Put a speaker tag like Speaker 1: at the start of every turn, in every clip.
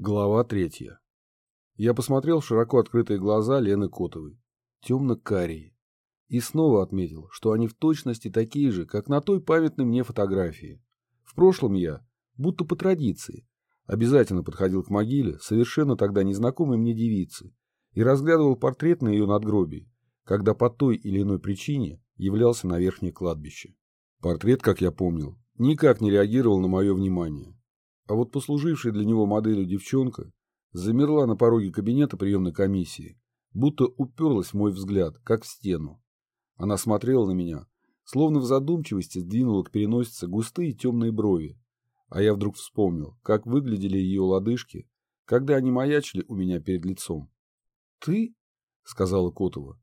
Speaker 1: Глава третья. Я посмотрел в широко открытые глаза Лены Котовой, темно-карие, и снова отметил, что они в точности такие же, как на той памятной мне фотографии. В прошлом я, будто по традиции, обязательно подходил к могиле совершенно тогда незнакомой мне девицы и разглядывал портрет на ее надгробии, когда по той или иной причине являлся на верхнее кладбище. Портрет, как я помнил, никак не реагировал на мое внимание а вот послужившая для него моделью девчонка замерла на пороге кабинета приемной комиссии, будто уперлась в мой взгляд, как в стену. Она смотрела на меня, словно в задумчивости сдвинула к переносице густые темные брови, а я вдруг вспомнил, как выглядели ее лодыжки, когда они маячили у меня перед лицом. «Ты?» — сказала Котова.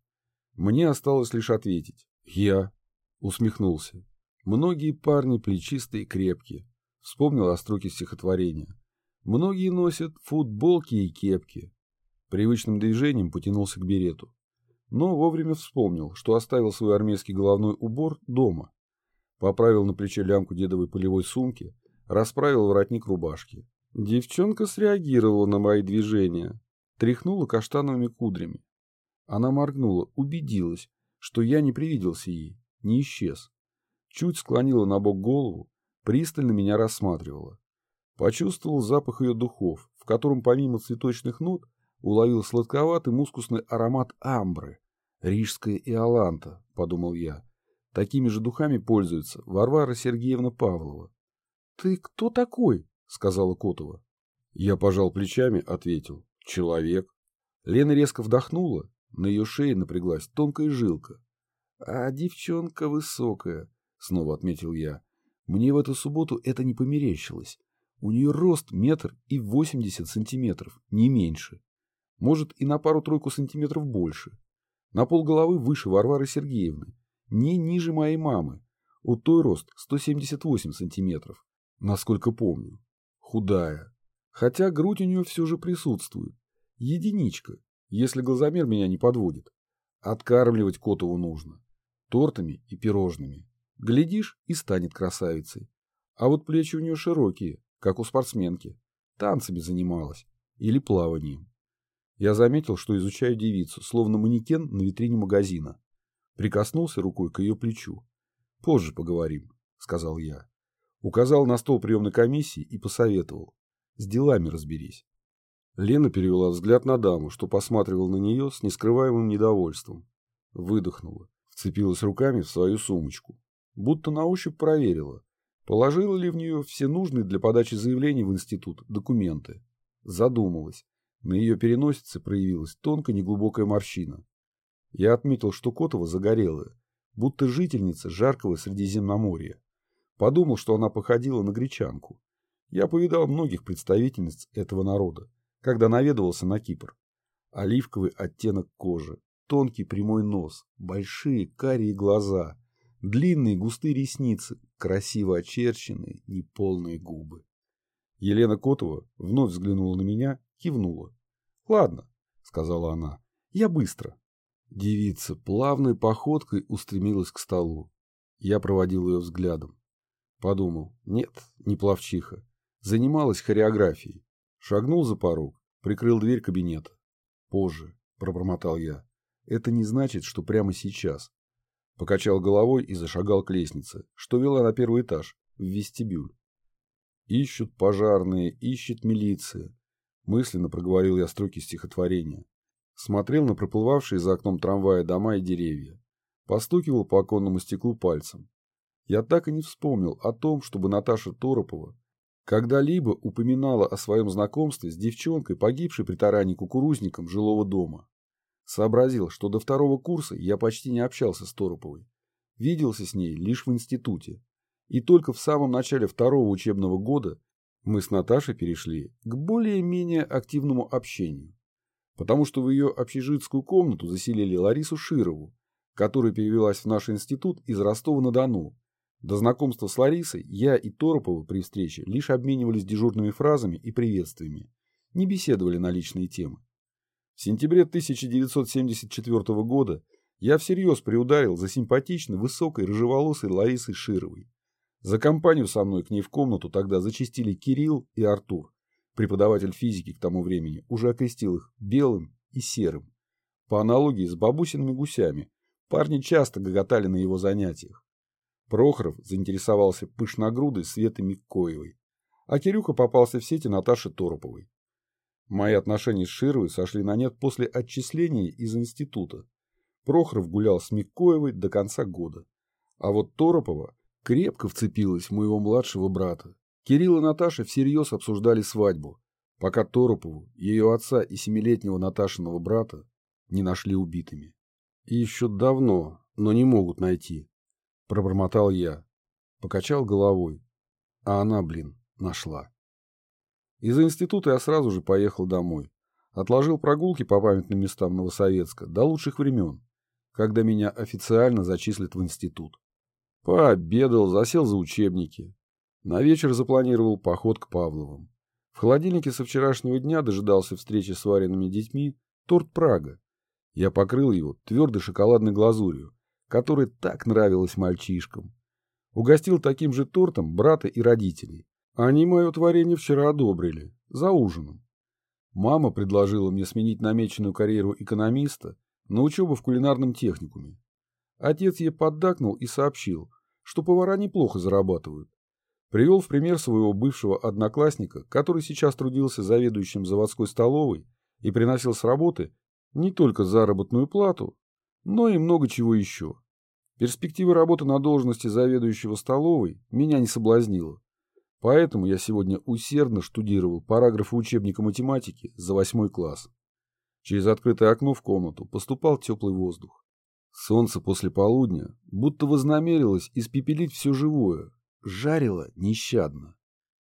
Speaker 1: Мне осталось лишь ответить. «Я?» — усмехнулся. Многие парни плечистые и крепкие, Вспомнил о строке стихотворения. Многие носят футболки и кепки. Привычным движением потянулся к берету. Но вовремя вспомнил, что оставил свой армейский головной убор дома. Поправил на плече лямку дедовой полевой сумки, расправил воротник рубашки. Девчонка среагировала на мои движения, тряхнула каштановыми кудрями. Она моргнула, убедилась, что я не привиделся ей, не исчез. Чуть склонила на бок голову, пристально меня рассматривала. Почувствовал запах ее духов, в котором помимо цветочных нот уловил сладковатый мускусный аромат амбры. Рижская и Аланта, подумал я. Такими же духами пользуется Варвара Сергеевна Павлова. — Ты кто такой? — сказала Котова. Я пожал плечами, ответил. — Человек. Лена резко вдохнула, на ее шее напряглась тонкая жилка. — А девчонка высокая, — снова отметил я. Мне в эту субботу это не померещилось. У нее рост метр и восемьдесят сантиметров, не меньше. Может, и на пару-тройку сантиметров больше. На полголовы выше Варвары Сергеевны. Не ниже моей мамы. У той рост 178 сантиметров, насколько помню. Худая. Хотя грудь у нее все же присутствует. Единичка, если глазомер меня не подводит. Откармливать Котову нужно. Тортами и пирожными. Глядишь, и станет красавицей. А вот плечи у нее широкие, как у спортсменки. Танцами занималась. Или плаванием. Я заметил, что изучаю девицу, словно манекен на витрине магазина. Прикоснулся рукой к ее плечу. «Позже поговорим», — сказал я. Указал на стол приемной комиссии и посоветовал. «С делами разберись». Лена перевела взгляд на даму, что посматривал на нее с нескрываемым недовольством. Выдохнула, вцепилась руками в свою сумочку будто на ощупь проверила, положила ли в нее все нужные для подачи заявлений в институт документы. Задумалась. На ее переносице проявилась тонкая неглубокая морщина. Я отметил, что Котова загорелая, будто жительница жаркого Средиземноморья. Подумал, что она походила на гречанку. Я повидал многих представительниц этого народа, когда наведывался на Кипр. Оливковый оттенок кожи, тонкий прямой нос, большие карие глаза, Длинные густые ресницы, красиво очерченные, неполные губы. Елена Котова вновь взглянула на меня, кивнула. «Ладно», — сказала она, — «я быстро». Девица плавной походкой устремилась к столу. Я проводил ее взглядом. Подумал, нет, не плавчиха. Занималась хореографией. Шагнул за порог, прикрыл дверь кабинета. Позже, пробормотал я. Это не значит, что прямо сейчас. Покачал головой и зашагал к лестнице, что вела на первый этаж, в вестибюль. «Ищут пожарные, ищет милиция», — мысленно проговорил я строки стихотворения. Смотрел на проплывавшие за окном трамвая дома и деревья. Постукивал по оконному стеклу пальцем. Я так и не вспомнил о том, чтобы Наташа Торопова когда-либо упоминала о своем знакомстве с девчонкой, погибшей при таране кукурузником жилого дома. Сообразил, что до второго курса я почти не общался с Тороповой. Виделся с ней лишь в институте. И только в самом начале второго учебного года мы с Наташей перешли к более-менее активному общению. Потому что в ее общежитскую комнату заселили Ларису Широву, которая перевелась в наш институт из Ростова-на-Дону. До знакомства с Ларисой я и Торопова при встрече лишь обменивались дежурными фразами и приветствиями, не беседовали на личные темы. В сентябре 1974 года я всерьез приударил за симпатичной, высокой, рыжеволосой Ларисой Шировой. За компанию со мной к ней в комнату тогда зачастили Кирилл и Артур. Преподаватель физики к тому времени уже окрестил их белым и серым. По аналогии с бабусиными гусями, парни часто гоготали на его занятиях. Прохоров заинтересовался пышногрудой Светой Миккоевой, а Кирюха попался в сети Наташи Тороповой. Мои отношения с Шировой сошли на нет после отчисления из института. Прохоров гулял с Миккоевой до конца года. А вот Торопова крепко вцепилась в моего младшего брата. Кирилл и Наташа всерьез обсуждали свадьбу, пока Торопову, ее отца и семилетнего Наташиного брата не нашли убитыми. И еще давно, но не могут найти. Пробормотал я. Покачал головой. А она, блин, нашла. Из института я сразу же поехал домой. Отложил прогулки по памятным местам Новосоветска до лучших времен, когда меня официально зачислят в институт. Пообедал, засел за учебники, на вечер запланировал поход к Павловым. В холодильнике со вчерашнего дня дожидался встречи с вареными детьми торт Прага. Я покрыл его твердой шоколадной глазурью, которая так нравилась мальчишкам. Угостил таким же тортом брата и родителей. Они мое творение вчера одобрили, за ужином. Мама предложила мне сменить намеченную карьеру экономиста на учебу в кулинарном техникуме. Отец ей поддакнул и сообщил, что повара неплохо зарабатывают. Привел в пример своего бывшего одноклассника, который сейчас трудился заведующим заводской столовой и приносил с работы не только заработную плату, но и много чего еще. Перспектива работы на должности заведующего столовой меня не соблазнила. Поэтому я сегодня усердно штудировал параграфы учебника математики за восьмой класс. Через открытое окно в комнату поступал теплый воздух. Солнце после полудня будто вознамерилось испепелить все живое, жарило нещадно.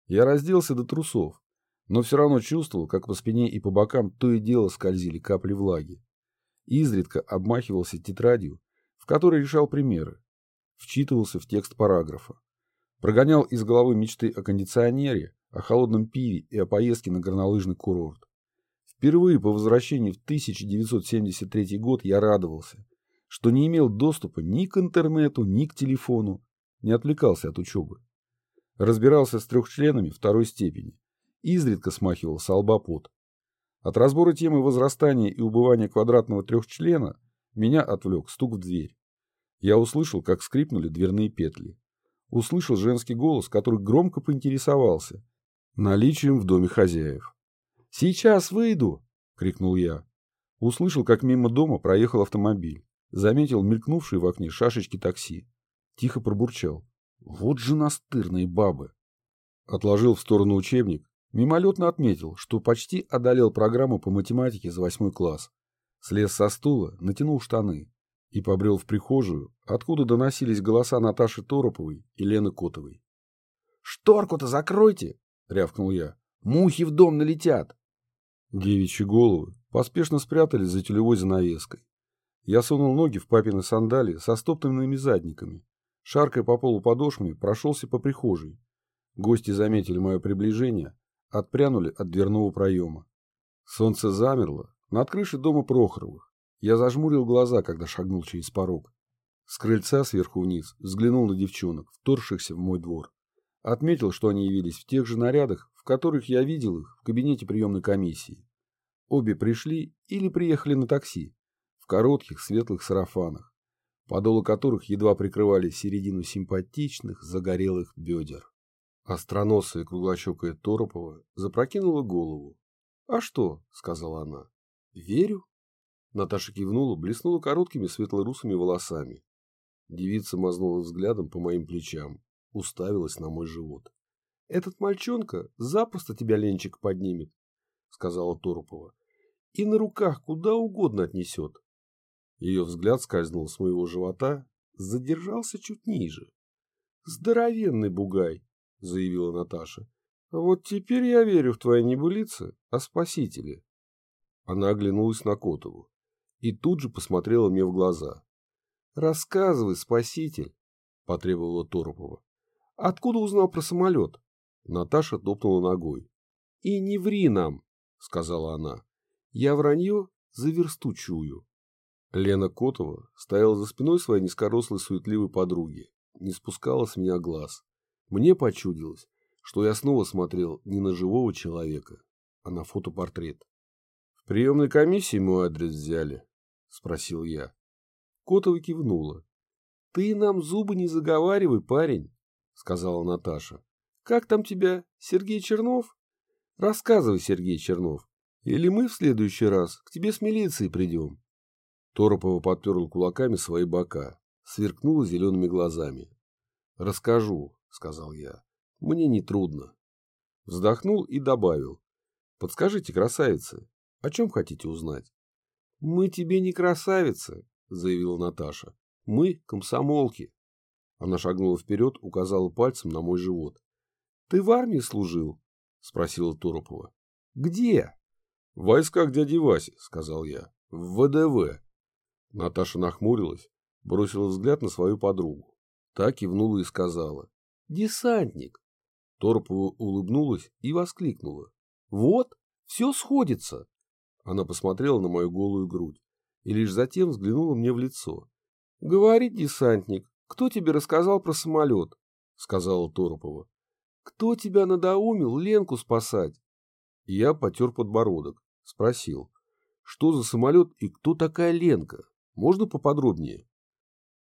Speaker 1: Я разделся до трусов, но все равно чувствовал, как по спине и по бокам то и дело скользили капли влаги. Изредка обмахивался тетрадью, в которой решал примеры, вчитывался в текст параграфа, прогонял из головы мечты о кондиционере, о холодном пиве и о поездке на горнолыжный курорт. Впервые по возвращении в 1973 год я радовался, что не имел доступа ни к интернету, ни к телефону, не отвлекался от учебы. Разбирался с трехчленами второй степени, изредка смахивал с пот. От разбора темы возрастания и убывания квадратного трехчлена меня отвлек стук в дверь. Я услышал, как скрипнули дверные петли. Услышал женский голос, который громко поинтересовался наличием в доме хозяев. «Сейчас выйду!» — крикнул я. Услышал, как мимо дома проехал автомобиль. Заметил мелькнувшие в окне шашечки такси. Тихо пробурчал. Вот же настырные бабы. Отложил в сторону учебник. Мимолетно отметил, что почти одолел программу по математике за восьмой класс. Слез со стула, натянул штаны и побрел в прихожую, откуда доносились голоса Наташи Тороповой и Лены Котовой. «Шторку-то закройте!» — рявкнул я. «Мухи в дом налетят!» Девичьи головы поспешно спрятались за тюлевой занавеской. Я сунул ноги в папины сандалии со стоптанными задниками Шаркая по полу подошвами, прошелся по прихожей. Гости заметили мое приближение, отпрянули от дверного проема. Солнце замерло над крышей дома Прохоровых. Я зажмурил глаза, когда шагнул через порог. С крыльца сверху вниз взглянул на девчонок, вторгшихся в мой двор. Отметил, что они явились в тех же нарядах, в которых я видел их в кабинете приемной комиссии. Обе пришли или приехали на такси, в коротких светлых сарафанах подолы которых едва прикрывали середину симпатичных, загорелых бедер. Остроносая круглощекая Торопова запрокинула голову. «А что?» — сказала она. «Верю». Наташа кивнула, блеснула короткими светлорусыми волосами. Девица мазнула взглядом по моим плечам, уставилась на мой живот. «Этот мальчонка запросто тебя, Ленчик, поднимет», — сказала Торопова. «И на руках куда угодно отнесет. Ее взгляд скользнул с моего живота, задержался чуть ниже. «Здоровенный бугай», — заявила Наташа. «Вот теперь я верю в твои небылицы о спасителе». Она оглянулась на Котову и тут же посмотрела мне в глаза. «Рассказывай, спаситель», — потребовала Торопова. «Откуда узнал про самолет?» Наташа топнула ногой. «И не ври нам», — сказала она. «Я вранье за версту чую». Лена Котова стояла за спиной своей низкорослой суетливой подруги, не спускала с меня глаз. Мне почудилось, что я снова смотрел не на живого человека, а на фото портрет. В приемной комиссии мой адрес взяли, спросил я. Котова кивнула. Ты нам зубы не заговаривай, парень, сказала Наташа. Как там тебя, Сергей Чернов? Рассказывай, Сергей Чернов. Или мы в следующий раз к тебе с милицией придем. Торопова подперла кулаками свои бока, сверкнула зелеными глазами. «Расскажу», — сказал я. «Мне не трудно». Вздохнул и добавил. «Подскажите, красавица, о чем хотите узнать?» «Мы тебе не красавица», — заявила Наташа. «Мы комсомолки». Она шагнула вперед, указала пальцем на мой живот. «Ты в армии служил?» — спросила Торопова. «Где?» «В войсках дяди Васи», — сказал я. «В ВДВ». Наташа нахмурилась, бросила взгляд на свою подругу. Та кивнула и сказала. «Десантник!» Торопова улыбнулась и воскликнула. «Вот, все сходится!» Она посмотрела на мою голую грудь и лишь затем взглянула мне в лицо. «Говорит десантник, кто тебе рассказал про самолет?» — сказала Торопова. «Кто тебя надоумил Ленку спасать?» Я потер подбородок, спросил, что за самолет и кто такая Ленка? Можно поподробнее?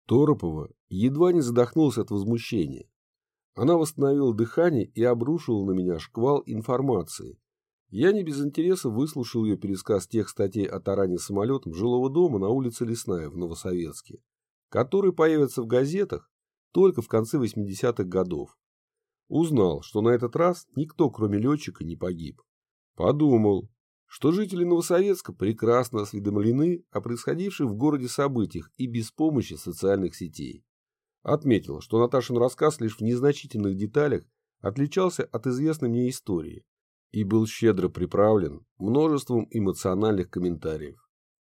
Speaker 1: Торопова едва не задохнулась от возмущения. Она восстановила дыхание и обрушила на меня шквал информации. Я не без интереса выслушал ее пересказ тех статей о таране самолетом жилого дома на улице Лесная в Новосоветске, которые появятся в газетах только в конце 80-х годов. Узнал, что на этот раз никто, кроме летчика, не погиб. Подумал, что жители Новосоветска прекрасно осведомлены о происходивших в городе событиях и без помощи социальных сетей. Отметил, что Наташин рассказ лишь в незначительных деталях отличался от известной мне истории и был щедро приправлен множеством эмоциональных комментариев.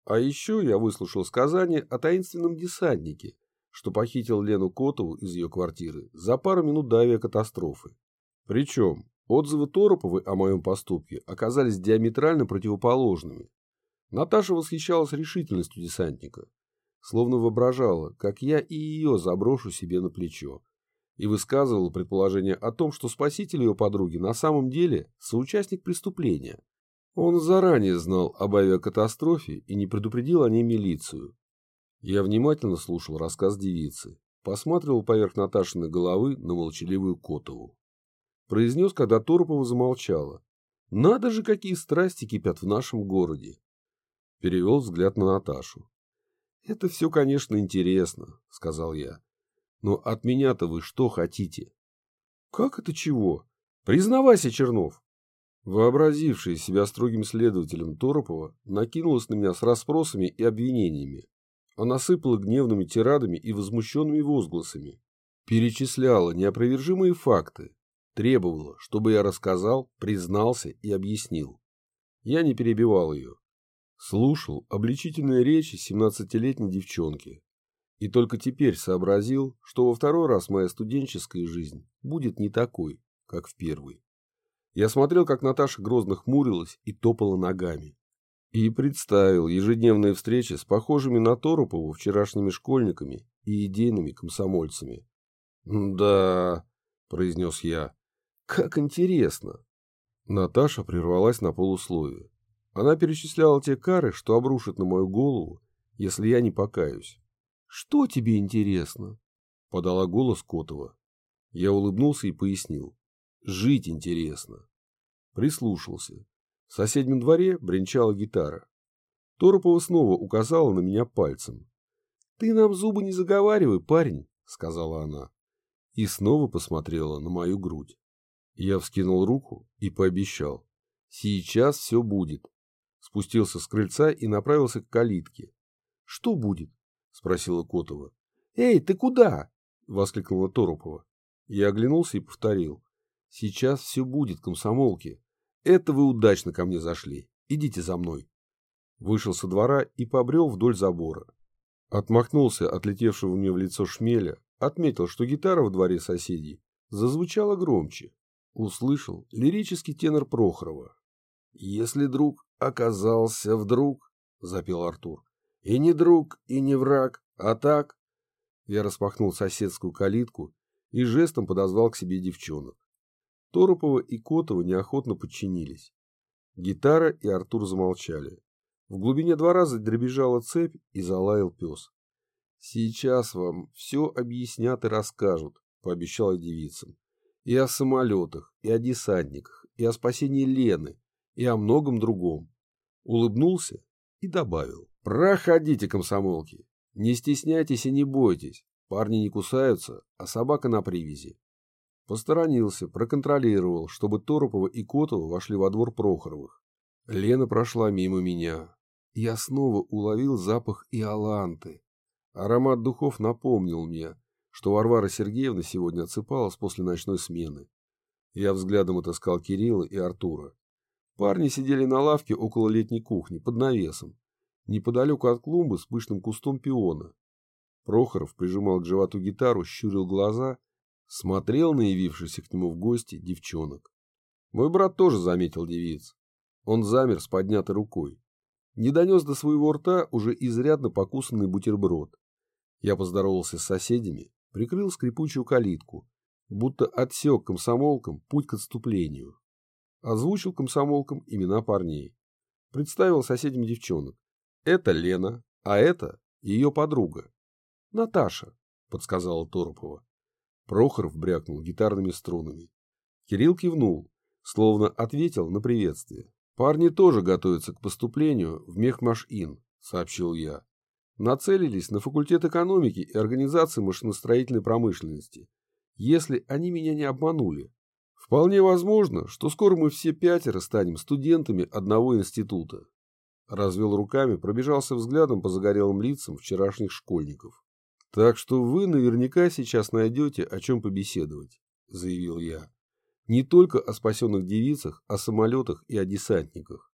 Speaker 1: А еще я выслушал сказание о таинственном десантнике, что похитил Лену Котову из ее квартиры за пару минут до авиакатастрофы. Причем Отзывы Тороповой о моем поступке оказались диаметрально противоположными. Наташа восхищалась решительностью десантника, словно воображала, как я и ее заброшу себе на плечо, и высказывала предположение о том, что спаситель ее подруги на самом деле соучастник преступления. Он заранее знал об авиакатастрофе и не предупредил о ней милицию. Я внимательно слушал рассказ девицы, посматривал поверх Наташиной головы на молчаливую Котову произнес, когда Торопова замолчала. «Надо же, какие страсти кипят в нашем городе!» Перевел взгляд на Наташу. «Это все, конечно, интересно», — сказал я. «Но от меня-то вы что хотите?» «Как это чего? Признавайся, Чернов!» Вообразившая себя строгим следователем Торопова накинулась на меня с расспросами и обвинениями. Она сыпала гневными тирадами и возмущенными возгласами. Перечисляла неопровержимые факты, Требовала, чтобы я рассказал, признался и объяснил. Я не перебивал ее. Слушал обличительные речи семнадцатилетней девчонки. И только теперь сообразил, что во второй раз моя студенческая жизнь будет не такой, как в первый. Я смотрел, как Наташа грозно хмурилась и топала ногами. И представил ежедневные встречи с похожими на Торопову вчерашними школьниками и идейными комсомольцами. «Да», — произнес я, как интересно. Наташа прервалась на полусловие. Она перечисляла те кары, что обрушат на мою голову, если я не покаюсь. «Что тебе интересно?» — подала голос Котова. Я улыбнулся и пояснил. «Жить интересно». Прислушался. В соседнем дворе бренчала гитара. Торопова снова указала на меня пальцем. «Ты нам зубы не заговаривай, парень», — сказала она. И снова посмотрела на мою грудь. Я вскинул руку и пообещал. Сейчас все будет. Спустился с крыльца и направился к калитке. Что будет? Спросила Котова. Эй, ты куда? Воскликнула Торопова. Я оглянулся и повторил. Сейчас все будет, комсомолки. Это вы удачно ко мне зашли. Идите за мной. Вышел со двора и побрел вдоль забора. Отмахнулся от летевшего мне в лицо шмеля, отметил, что гитара в дворе соседей зазвучала громче услышал лирический тенор Прохорова. «Если друг оказался вдруг», — запел Артур, — «и не друг, и не враг, а так...» Я распахнул соседскую калитку и жестом подозвал к себе девчонок. Торопова и Котова неохотно подчинились. Гитара и Артур замолчали. В глубине двора задребежала цепь и залаял пес. «Сейчас вам все объяснят и расскажут», — пообещала девицам. «И о самолетах, и о десантниках, и о спасении Лены, и о многом другом». Улыбнулся и добавил. «Проходите, комсомолки. Не стесняйтесь и не бойтесь. Парни не кусаются, а собака на привязи». Посторонился, проконтролировал, чтобы Торопова и Котова вошли во двор Прохоровых. Лена прошла мимо меня. Я снова уловил запах иоланты. Аромат духов напомнил мне, что Варвара Сергеевна сегодня отсыпалась после ночной смены. Я взглядом отыскал Кирилла и Артура. Парни сидели на лавке около летней кухни, под навесом, неподалеку от клумбы с пышным кустом пиона. Прохоров прижимал к животу гитару, щурил глаза, смотрел на явившихся к нему в гости девчонок. Мой брат тоже заметил девиц. Он замер с поднятой рукой. Не донес до своего рта уже изрядно покусанный бутерброд. Я поздоровался с соседями, прикрыл скрипучую калитку, будто отсек комсомолкам путь к отступлению. Озвучил комсомолкам имена парней. Представил соседям девчонок. Это Лена, а это ее подруга. Наташа, подсказала Торопова. Прохоров брякнул гитарными струнами. Кирилл кивнул, словно ответил на приветствие. «Парни тоже готовятся к поступлению в Мехмаш-Ин», — сообщил я. «Нацелились на факультет экономики и организации машиностроительной промышленности. Если они меня не обманули, вполне возможно, что скоро мы все пятеро станем студентами одного института». Развел руками, пробежался взглядом по загорелым лицам вчерашних школьников. «Так что вы наверняка сейчас найдете, о чем побеседовать», — заявил я. Не только о спасенных девицах, о самолетах и о десантниках.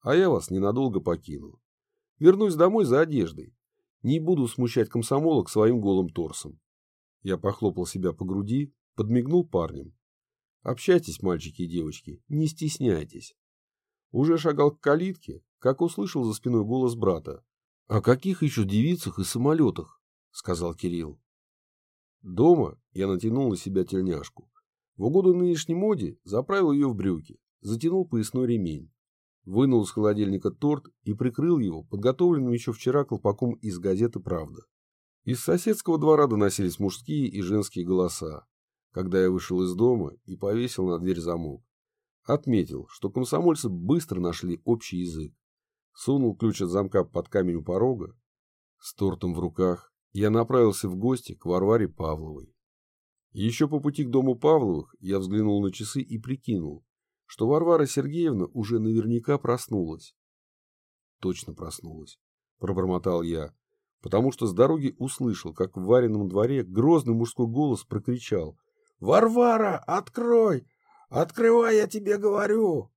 Speaker 1: А я вас ненадолго покину. Вернусь домой за одеждой. Не буду смущать комсомолок своим голым торсом. Я похлопал себя по груди, подмигнул парням. Общайтесь, мальчики и девочки, не стесняйтесь. Уже шагал к калитке, как услышал за спиной голос брата. — О каких еще девицах и самолетах? — сказал Кирилл. Дома я натянул на себя тельняшку. В угоду нынешней моде заправил ее в брюки, затянул поясной ремень, вынул из холодильника торт и прикрыл его подготовленным еще вчера колпаком из газеты «Правда». Из соседского двора доносились мужские и женские голоса, когда я вышел из дома и повесил на дверь замок. Отметил, что комсомольцы быстро нашли общий язык. Сунул ключ от замка под камень у порога. С тортом в руках я направился в гости к Варваре Павловой. Еще по пути к дому Павловых я взглянул на часы и прикинул, что Варвара Сергеевна уже наверняка проснулась. Точно проснулась, пробормотал я, потому что с дороги услышал, как в вареном дворе грозный мужской голос прокричал. «Варвара, открой! Открывай, я тебе говорю!»